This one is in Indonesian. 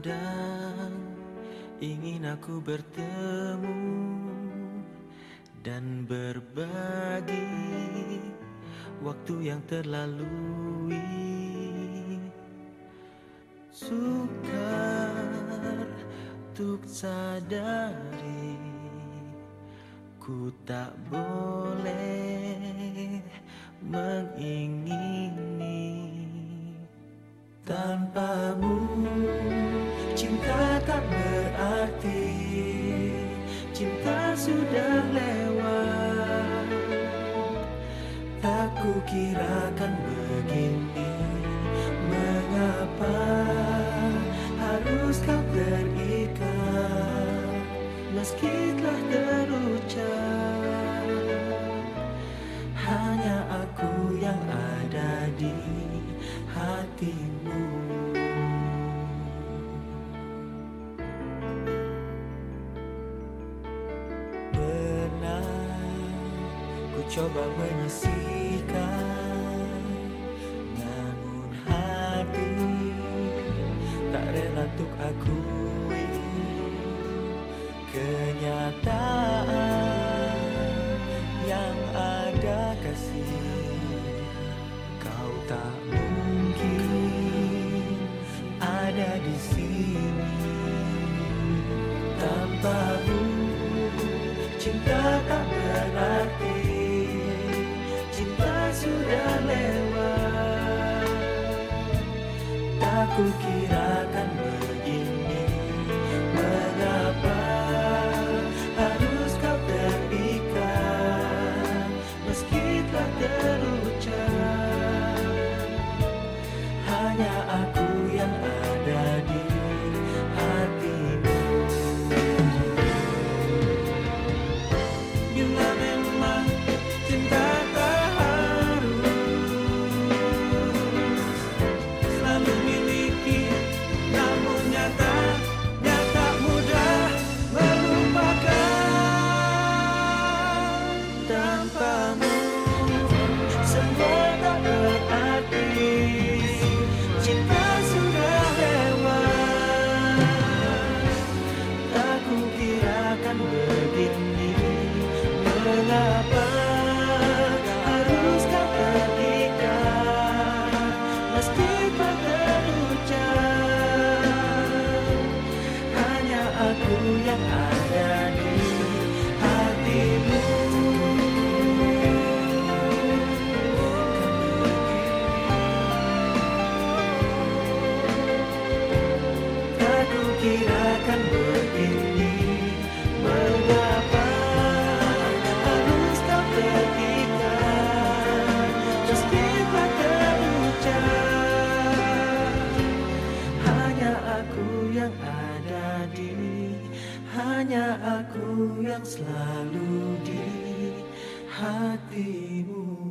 Terkadang ingin aku bertemu dan berbagi waktu yang terlalui. Sukar untuk sadari ku tak boleh mengingini berarti cinta sudah lewat. Tak kukirakan begini mengapa harus kau terikat meski telah terucap hanya aku coba menyisihkan Namun hati tak rela untuk akui Kenyataan yang ada kasih. Kau tak mungkin ada di sini. Tanpamu cinta tak kukirakan Tak kukirakan begini Mengapa harus kau terikat Meski tak terucap. Hanya aku yang ada di Hanya aku yang selalu di hatimu